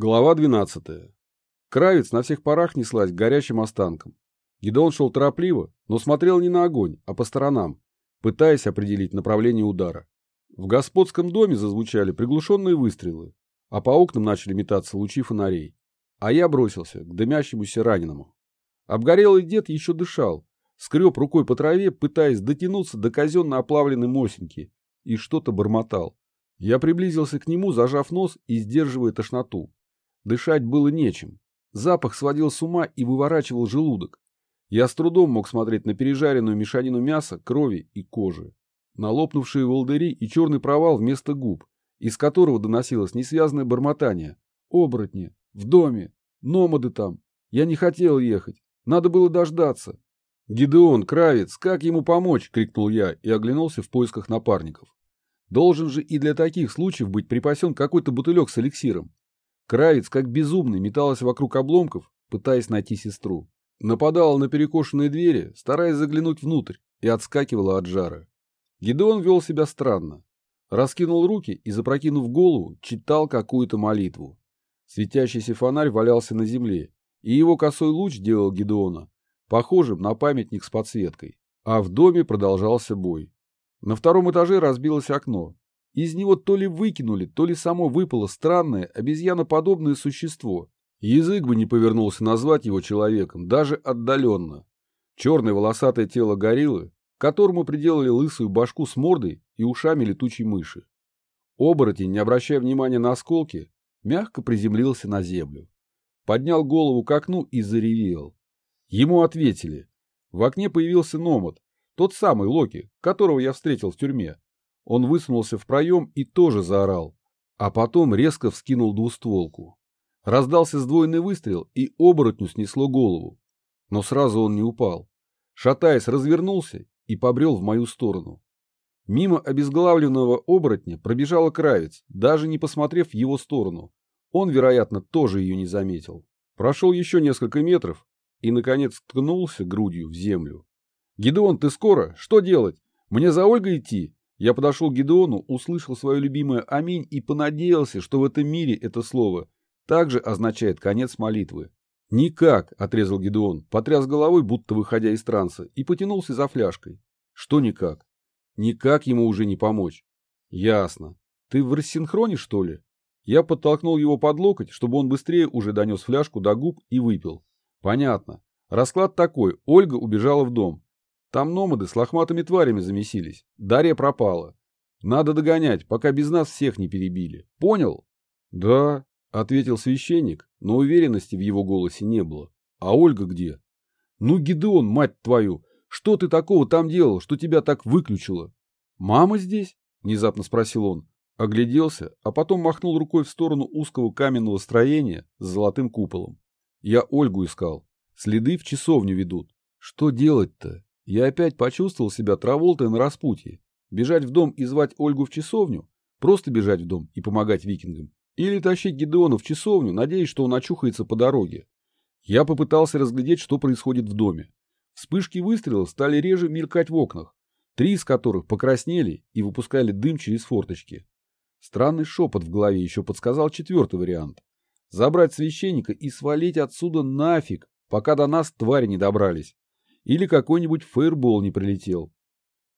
Глава 12. Кравец на всех парах неслась к горящим останкам. Гидеон шел торопливо, но смотрел не на огонь, а по сторонам, пытаясь определить направление удара. В господском доме зазвучали приглушенные выстрелы, а по окнам начали метаться лучи фонарей. А я бросился к дымящемуся раненому. Обгорелый дед еще дышал, скреб рукой по траве, пытаясь дотянуться до казенно оплавленной мосинки, и что-то бормотал. Я приблизился к нему, зажав нос и сдерживая тошноту. Дышать было нечем. Запах сводил с ума и выворачивал желудок. Я с трудом мог смотреть на пережаренную мешанину мяса, крови и кожи. На лопнувшие волдыри и черный провал вместо губ, из которого доносилось несвязное бормотание. Оборотни, в доме, номады там. Я не хотел ехать. Надо было дождаться. «Гидеон, Кравец, как ему помочь?» — крикнул я и оглянулся в поисках напарников. Должен же и для таких случаев быть припасен какой-то бутылек с эликсиром. Кравец, как безумный, металась вокруг обломков, пытаясь найти сестру. Нападала на перекошенные двери, стараясь заглянуть внутрь, и отскакивала от жара. Гидеон вел себя странно. Раскинул руки и, запрокинув голову, читал какую-то молитву. Светящийся фонарь валялся на земле, и его косой луч делал Гидеона похожим на памятник с подсветкой. А в доме продолжался бой. На втором этаже разбилось окно, из него то ли выкинули, то ли само выпало странное, обезьяноподобное существо. Язык бы не повернулся назвать его человеком, даже отдаленно. Черное волосатое тело гориллы, которому приделали лысую башку с мордой и ушами летучей мыши. Оборотень, не обращая внимания на осколки, мягко приземлился на землю. Поднял голову к окну и заревел. Ему ответили. В окне появился Номад, тот самый Локи, которого я встретил в тюрьме. Он высунулся в проем и тоже заорал, а потом резко вскинул двустволку. Раздался сдвоенный выстрел, и оборотню снесло голову. Но сразу он не упал. Шатаясь, развернулся и побрел в мою сторону. Мимо обезглавленного оборотня пробежала кравец, даже не посмотрев в его сторону. Он, вероятно, тоже ее не заметил. Прошел еще несколько метров и, наконец, ткнулся грудью в землю. «Гидеон, ты скоро? Что делать? Мне за Ольгой идти?» Я подошел к Гедеону, услышал свое любимое «Аминь» и понадеялся, что в этом мире это слово также означает конец молитвы. «Никак», — отрезал Гедеон, потряс головой, будто выходя из транса, и потянулся за фляжкой. «Что никак?» «Никак ему уже не помочь». «Ясно. Ты в рассинхроне, что ли?» Я подтолкнул его под локоть, чтобы он быстрее уже донес фляжку до губ и выпил. «Понятно. Расклад такой. Ольга убежала в дом. Там номады с лохматыми тварями замесились. Дарья пропала. Надо догонять, пока без нас всех не перебили. Понял? Да, ответил священник, но уверенности в его голосе не было. А Ольга где? Ну, Гидеон, мать твою, что ты такого там делал, что тебя так выключило? Мама здесь? Внезапно спросил он. Огляделся, а потом махнул рукой в сторону узкого каменного строения с золотым куполом. Я Ольгу искал. Следы в часовню ведут. Что делать-то? Я опять почувствовал себя Траволтой на распутье. Бежать в дом и звать Ольгу в часовню? Просто бежать в дом и помогать викингам? Или тащить Гидеона в часовню, надеясь, что он очухается по дороге? Я попытался разглядеть, что происходит в доме. Вспышки выстрелов стали реже мелькать в окнах, три из которых покраснели и выпускали дым через форточки. Странный шепот в голове еще подсказал четвертый вариант. Забрать священника и свалить отсюда нафиг, пока до нас твари не добрались или какой-нибудь фейербол не прилетел.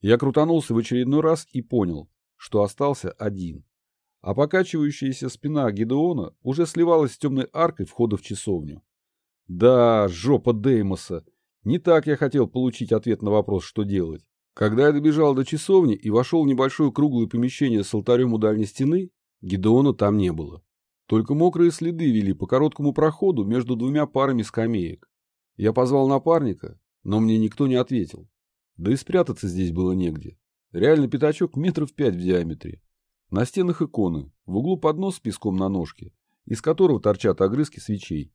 Я крутанулся в очередной раз и понял, что остался один. А покачивающаяся спина Гедеона уже сливалась с темной аркой входа в часовню. Да, жопа Деймоса. Не так я хотел получить ответ на вопрос, что делать. Когда я добежал до часовни и вошел в небольшое круглое помещение с алтарем у дальней стены, Гедеона там не было. Только мокрые следы вели по короткому проходу между двумя парами скамеек. Я позвал напарника, но мне никто не ответил. Да и спрятаться здесь было негде. Реально пятачок метров пять в диаметре. На стенах иконы, в углу поднос с песком на ножке, из которого торчат огрызки свечей.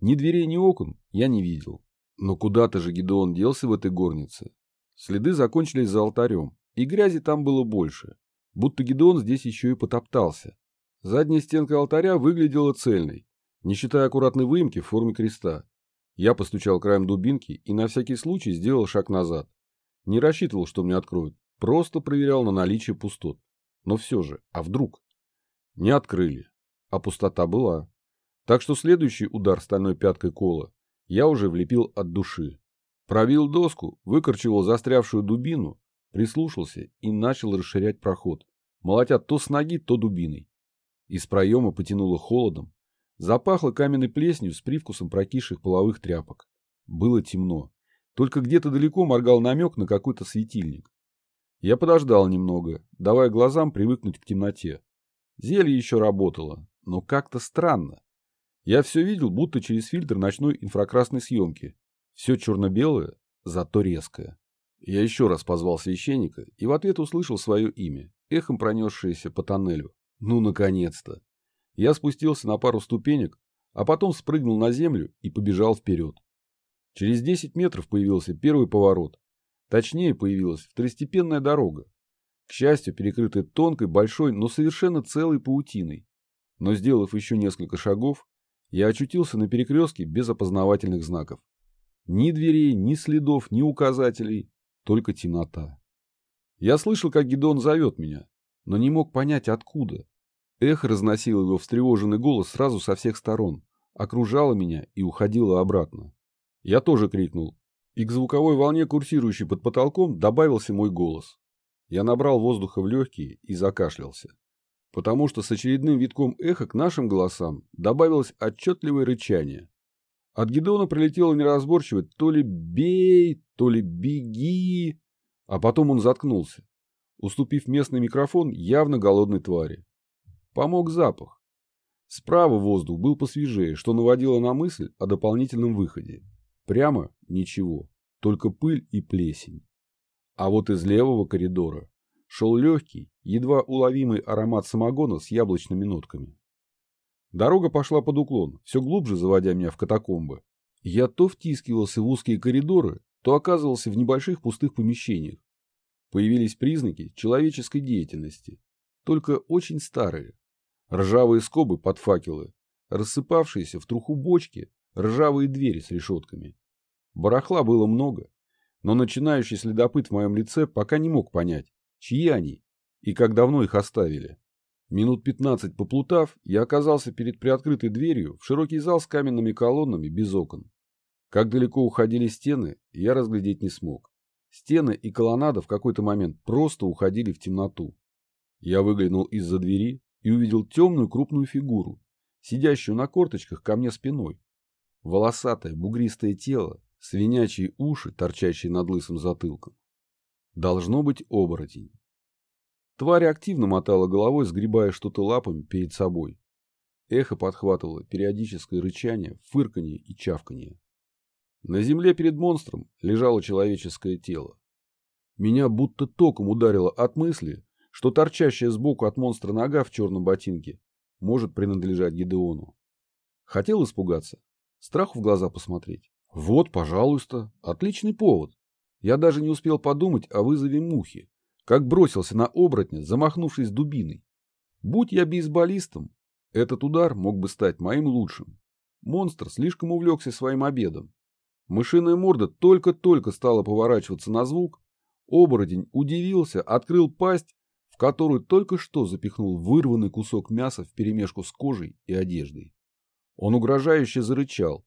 Ни дверей, ни окон я не видел. Но куда-то же Гедеон делся в этой горнице. Следы закончились за алтарем, и грязи там было больше. Будто Гедеон здесь еще и потоптался. Задняя стенка алтаря выглядела цельной, не считая аккуратной выемки в форме креста. Я постучал краем дубинки и на всякий случай сделал шаг назад. Не рассчитывал, что мне откроют. Просто проверял на наличие пустот. Но все же, а вдруг? Не открыли. А пустота была. Так что следующий удар стальной пяткой кола я уже влепил от души. Пробил доску, выкорчевал застрявшую дубину, прислушался и начал расширять проход, молотя то с ноги, то дубиной. Из проема потянуло холодом, запахло каменной плесенью с привкусом прокисших половых тряпок. Было темно. Только где-то далеко моргал намек на какой-то светильник. Я подождал немного, давая глазам привыкнуть к темноте. Зелье еще работало, но как-то странно. Я все видел, будто через фильтр ночной инфракрасной съемки. Все черно-белое, зато резкое. Я еще раз позвал священника и в ответ услышал свое имя, эхом пронесшееся по тоннелю. Ну, наконец-то! Я спустился на пару ступенек, а потом спрыгнул на землю и побежал вперед. Через 10 метров появился первый поворот. Точнее, появилась второстепенная дорога. К счастью, перекрытая тонкой, большой, но совершенно целой паутиной. Но сделав еще несколько шагов, я очутился на перекрестке без опознавательных знаков. Ни дверей, ни следов, ни указателей, только темнота. Я слышал, как Гедон зовет меня, но не мог понять, откуда. Эхо разносило его встревоженный голос сразу со всех сторон, окружало меня и уходило обратно. Я тоже крикнул, и к звуковой волне, курсирующей под потолком, добавился мой голос. Я набрал воздуха в легкие и закашлялся, потому что с очередным витком эха к нашим голосам добавилось отчетливое рычание. От Гедона прилетело неразборчиво то ли «бей», то ли «беги», а потом он заткнулся, уступив местный микрофон явно голодной твари. Помог запах. Справа воздух был посвежее, что наводило на мысль о дополнительном выходе. Прямо ничего, только пыль и плесень. А вот из левого коридора шел легкий, едва уловимый аромат самогона с яблочными нотками. Дорога пошла под уклон, все глубже заводя меня в катакомбы. Я то втискивался в узкие коридоры, то оказывался в небольших пустых помещениях. Появились признаки человеческой деятельности, только очень старые. Ржавые скобы под факелы, рассыпавшиеся в труху бочки, ржавые двери с решетками. Барахла было много, но начинающий следопыт в моем лице пока не мог понять, чьи они и как давно их оставили. Минут пятнадцать поплутав, я оказался перед приоткрытой дверью в широкий зал с каменными колоннами без окон. Как далеко уходили стены, я разглядеть не смог. Стены и колоннада в какой-то момент просто уходили в темноту. Я выглянул из-за двери и увидел темную крупную фигуру, сидящую на корточках ко мне спиной. Волосатое, бугристое тело, свинячьи уши, торчащие над лысым затылком. Должно быть оборотень. Тварь активно мотала головой, сгребая что-то лапами перед собой. Эхо подхватывало периодическое рычание, фырканье и чавканье. На земле перед монстром лежало человеческое тело. Меня будто током ударило от мысли, что торчащая сбоку от монстра нога в черном ботинке может принадлежать Гидеону. Хотел испугаться, страху в глаза посмотреть. Вот, пожалуйста, отличный повод. Я даже не успел подумать о вызове мухи, как бросился на оборотня, замахнувшись дубиной. Будь я бейсболистом, этот удар мог бы стать моим лучшим. Монстр слишком увлекся своим обедом. Мышиная морда только-только стала поворачиваться на звук. Оборотень удивился, открыл пасть в которую только что запихнул вырванный кусок мяса вперемешку с кожей и одеждой. Он угрожающе зарычал,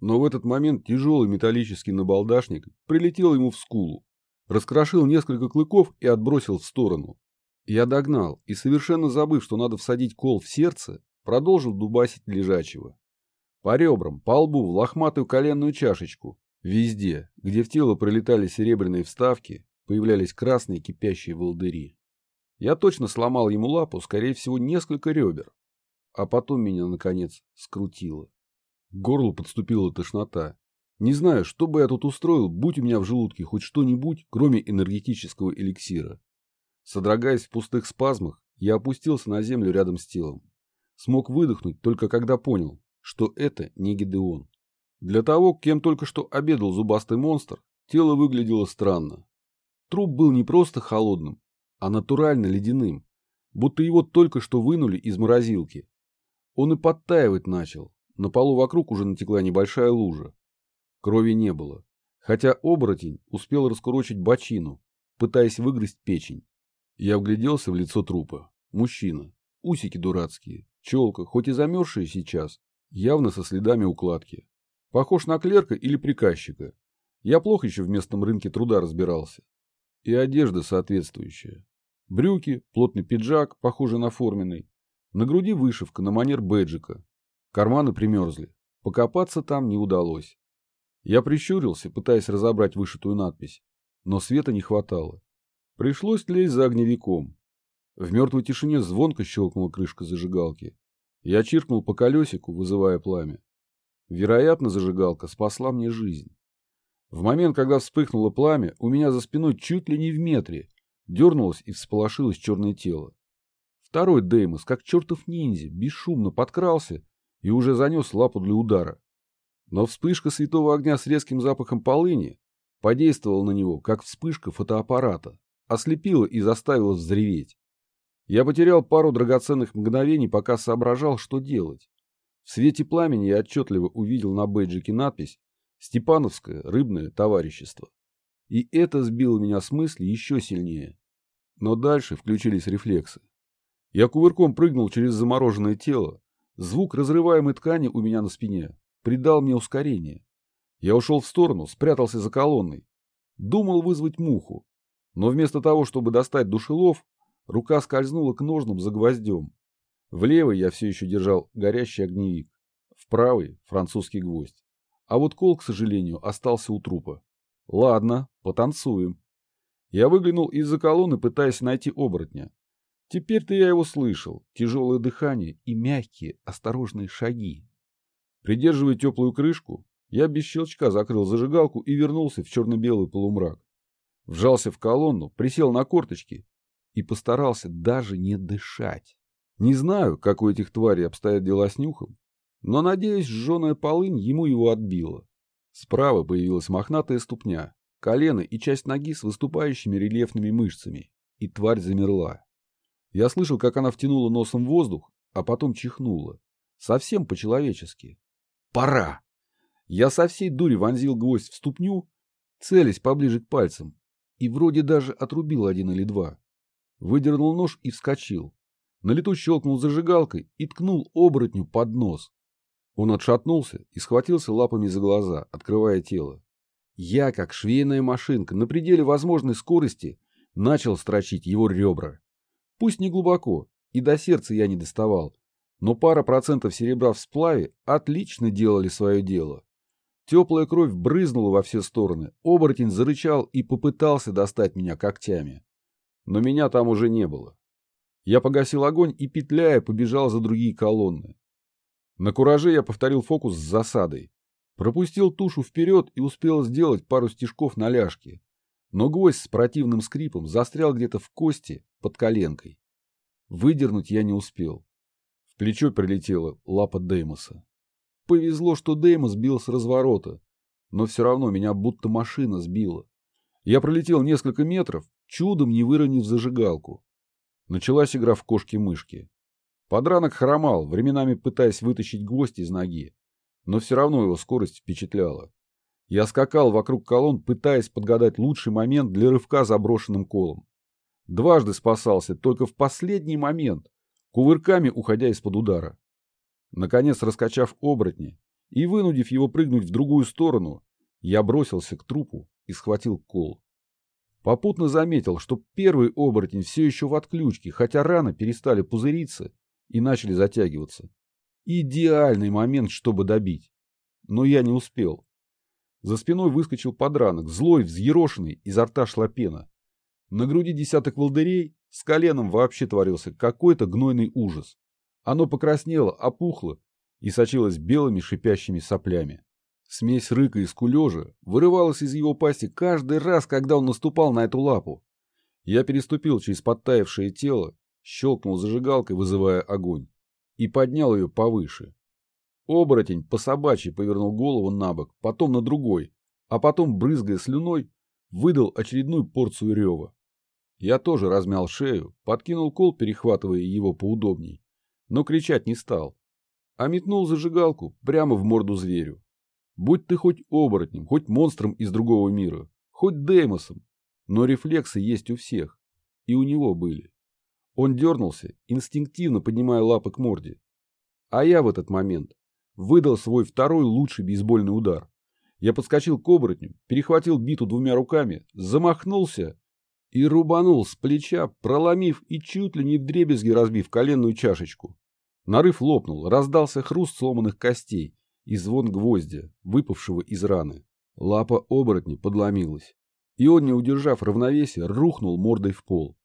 но в этот момент тяжелый металлический набалдашник прилетел ему в скулу, раскрошил несколько клыков и отбросил в сторону. Я догнал и, совершенно забыв, что надо всадить кол в сердце, продолжил дубасить лежачего. По ребрам, по лбу, в лохматую коленную чашечку. Везде, где в тело пролетали серебряные вставки, появлялись красные кипящие волдыри. Я точно сломал ему лапу, скорее всего, несколько ребер. А потом меня, наконец, скрутило. К горлу подступила тошнота. Не знаю, что бы я тут устроил, будь у меня в желудке хоть что-нибудь, кроме энергетического эликсира. Содрогаясь в пустых спазмах, я опустился на землю рядом с телом. Смог выдохнуть только когда понял, что это не Гидеон. Для того, кем только что обедал зубастый монстр, тело выглядело странно. Труп был не просто холодным, а натурально ледяным, будто его только что вынули из морозилки. Он и подтаивать начал, на полу вокруг уже натекла небольшая лужа. Крови не было, хотя оборотень успел раскурочить бочину, пытаясь выгрызть печень. Я вгляделся в лицо трупа. Мужчина. Усики дурацкие, челка, хоть и замерзшая сейчас, Явно со следами укладки. Похож на клерка или приказчика. Я плохо еще в местном рынке труда разбирался. И одежда соответствующая. Брюки, плотный пиджак, похожий на форменный. На груди вышивка на манер бэджика. Карманы примерзли. Покопаться там не удалось. Я прищурился, пытаясь разобрать вышитую надпись. Но света не хватало. Пришлось лезть за огневиком. В мертвой тишине звонко щелкнула крышка зажигалки. Я чиркнул по колесику, вызывая пламя. Вероятно, зажигалка спасла мне жизнь. В момент, когда вспыхнуло пламя, у меня за спиной чуть ли не в метре дернулось и всполошилось черное тело. Второй Деймос, как чертов ниндзя, бесшумно подкрался и уже занес лапу для удара. Но вспышка святого огня с резким запахом полыни подействовала на него, как вспышка фотоаппарата, ослепила и заставила взреветь. Я потерял пару драгоценных мгновений, пока соображал, что делать. В свете пламени я отчетливо увидел на бейджике надпись «Степановское рыбное товарищество». И это сбило меня с мысли еще сильнее. Но дальше включились рефлексы. Я кувырком прыгнул через замороженное тело. Звук разрываемой ткани у меня на спине придал мне ускорение. Я ушел в сторону, спрятался за колонной. Думал вызвать муху. Но вместо того, чтобы достать душелов, рука скользнула к ножным за гвоздем. В левой я все еще держал горящий огневик. В правой — французский гвоздь. А вот кол, к сожалению, остался у трупа. Ладно, потанцуем. Я выглянул из-за колонны, пытаясь найти оборотня. Теперь-то я его слышал. Тяжелое дыхание и мягкие, осторожные шаги. Придерживая теплую крышку, я без щелчка закрыл зажигалку и вернулся в черно-белый полумрак. Вжался в колонну, присел на корточки и постарался даже не дышать. Не знаю, как у этих тварей обстоят дела с нюхом, но, надеюсь, жженая полынь ему его отбила. Справа появилась мохнатая ступня, колено и часть ноги с выступающими рельефными мышцами, и тварь замерла. Я слышал, как она втянула носом воздух, а потом чихнула. Совсем по-человечески. Пора! Я со всей дури вонзил гвоздь в ступню, целясь поближе к пальцам, и вроде даже отрубил один или два. Выдернул нож и вскочил. На лету щелкнул зажигалкой и ткнул оборотню под нос. Он отшатнулся и схватился лапами за глаза, открывая тело. Я, как швейная машинка, на пределе возможной скорости, начал строчить его ребра. Пусть не глубоко, и до сердца я не доставал, но пара процентов серебра в сплаве отлично делали свое дело. Теплая кровь брызнула во все стороны, оборотень зарычал и попытался достать меня когтями. Но меня там уже не было. Я погасил огонь и, петляя, побежал за другие колонны. На кураже я повторил фокус с засадой. Пропустил тушу вперед и успел сделать пару стежков на ляжке. Но гвоздь с противным скрипом застрял где-то в кости под коленкой. Выдернуть я не успел. В плечо прилетела лапа Деймоса. Повезло, что Деймос бил с разворота, но все равно меня будто машина сбила. Я пролетел несколько метров, чудом не выронив зажигалку. Началась игра в кошки-мышки. Подранок хромал, временами пытаясь вытащить гвоздь из ноги, но все равно его скорость впечатляла. Я скакал вокруг колонн, пытаясь подгадать лучший момент для рывка заброшенным колом. Дважды спасался, только в последний момент, кувырками уходя из-под удара. Наконец, раскачав оборотня и вынудив его прыгнуть в другую сторону, я бросился к трупу и схватил кол. Попутно заметил, что первый оборотень все еще в отключке, хотя раны перестали пузыриться и начали затягиваться. Идеальный момент, чтобы добить. Но я не успел. За спиной выскочил подранок, злой, взъерошенный, изо рта шла пена. На груди десяток волдырей, с коленом вообще творился какой-то гнойный ужас. Оно покраснело, опухло и сочилось белыми шипящими соплями. Смесь рыка и скулежа вырывалась из его пасти каждый раз, когда он наступал на эту лапу. Я переступил через подтаявшее тело, щелкнул зажигалкой, вызывая огонь, и поднял ее повыше. Оборотень по собачьи повернул голову на бок, потом на другой, а потом, брызгая слюной, выдал очередную порцию рева. Я тоже размял шею, подкинул кол, перехватывая его поудобней, но кричать не стал, а метнул зажигалку прямо в морду зверю. Будь ты хоть оборотнем, хоть монстром из другого мира, хоть Деймосом, но рефлексы есть у всех, и у него были. Он дернулся, инстинктивно поднимая лапы к морде. А я в этот момент выдал свой второй лучший бейсбольный удар. Я подскочил к оборотню, перехватил биту двумя руками, замахнулся и рубанул с плеча, проломив и чуть ли не вдребезги разбив коленную чашечку. Нарыв лопнул, раздался хруст сломанных костей и звон гвоздя, выпавшего из раны. Лапа оборотня подломилась, и он, не удержав равновесия, рухнул мордой в пол.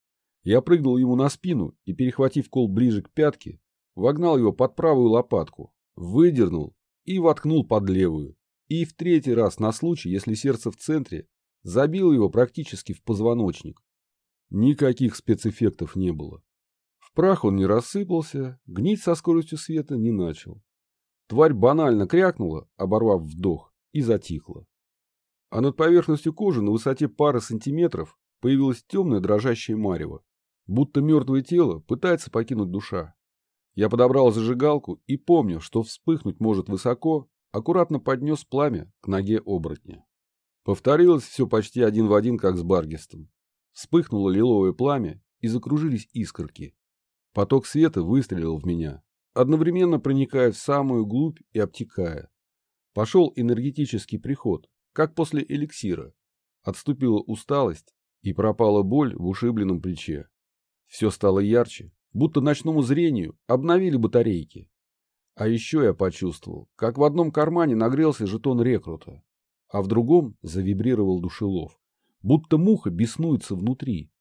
Я прыгнул ему на спину и, перехватив кол ближе к пятке, вогнал его под правую лопатку, выдернул и воткнул под левую. И в третий раз на случай, если сердце в центре, забил его практически в позвоночник. Никаких спецэффектов не было. В прах он не рассыпался, гнить со скоростью света не начал. Тварь банально крякнула, оборвав вдох, и затихла. А над поверхностью кожи на высоте пары сантиметров появилось темное дрожащее марево, будто мертвое тело пытается покинуть душа. Я подобрал зажигалку и, помню, что вспыхнуть может высоко, аккуратно поднес пламя к ноге оборотня. Повторилось все почти один в один, как с Баргистом. Вспыхнуло лиловое пламя, и закружились искорки. Поток света выстрелил в меня, одновременно проникая в самую глубь и обтекая. Пошел энергетический приход, как после эликсира. Отступила усталость, и пропала боль в ушибленном плече. Все стало ярче, будто ночному зрению обновили батарейки. А еще я почувствовал, как в одном кармане нагрелся жетон рекрута а в другом завибрировал душелов, будто муха беснуется внутри.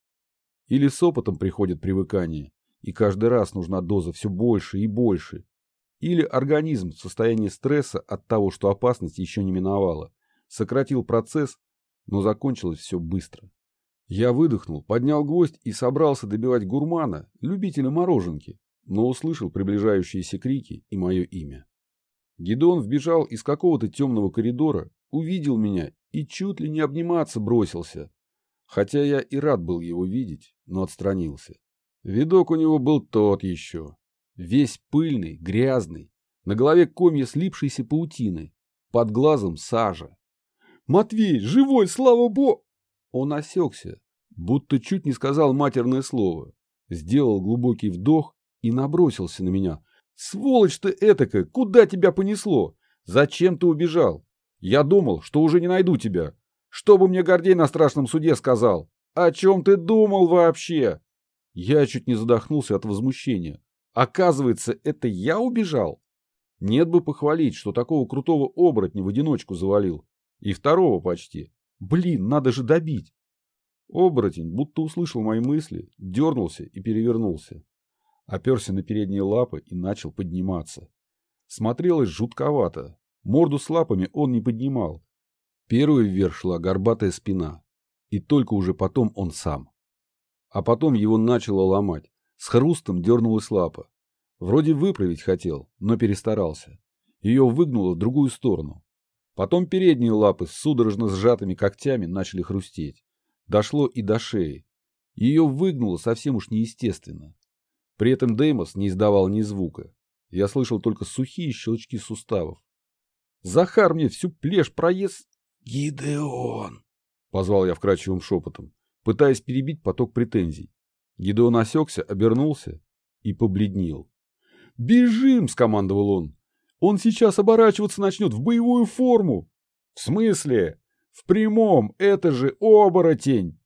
Или с опытом приходит привыкание, и каждый раз нужна доза все больше и больше. Или организм в состоянии стресса от того, что опасность еще не миновала, сократил процесс, но закончилось все быстро. Я выдохнул, поднял гвоздь и собрался добивать гурмана, любителя мороженки, но услышал приближающиеся крики и мое имя. Гидеон вбежал из какого-то темного коридора увидел меня и чуть ли не обниматься бросился. Хотя я и рад был его видеть, но отстранился. Видок у него был тот еще. Весь пыльный, грязный, на голове комья слипшейся паутины, под глазом сажа. «Матвей, живой, слава богу!» Он осекся, будто чуть не сказал матерное слово, сделал глубокий вдох и набросился на меня. «Сволочь ты этакая, куда тебя понесло? Зачем ты убежал? Я думал, что уже не найду тебя. Что бы мне Гордей на страшном суде сказал? О чем ты думал вообще? Я чуть не задохнулся от возмущения. Оказывается, это я убежал? Нет бы похвалить, что такого крутого оборотня в одиночку завалил. И второго почти. Блин, надо же добить. Оборотень, будто услышал мои мысли, дернулся и перевернулся. Оперся на передние лапы и начал подниматься. Смотрелось жутковато, Морду с лапами он не поднимал. Первой вверх шла горбатая спина. И только уже потом он сам. А потом его начало ломать. С хрустом дернулась лапа. Вроде выправить хотел, но перестарался. Ее выгнуло в другую сторону. Потом передние лапы с судорожно сжатыми когтями начали хрустеть. Дошло и до шеи. Ее выгнуло совсем уж неестественно. При этом Деймос не издавал ни звука. Я слышал только сухие щелчки суставов. Захар мне всю плешь проезд... Гидеон! Позвал я вкрадчивым шепотом, пытаясь перебить поток претензий. Гидеон осекся, обернулся и побледнел. «Бежим!» — скомандовал он. «Он сейчас оборачиваться начнет в боевую форму!» «В смысле?» «В прямом! Это же оборотень!»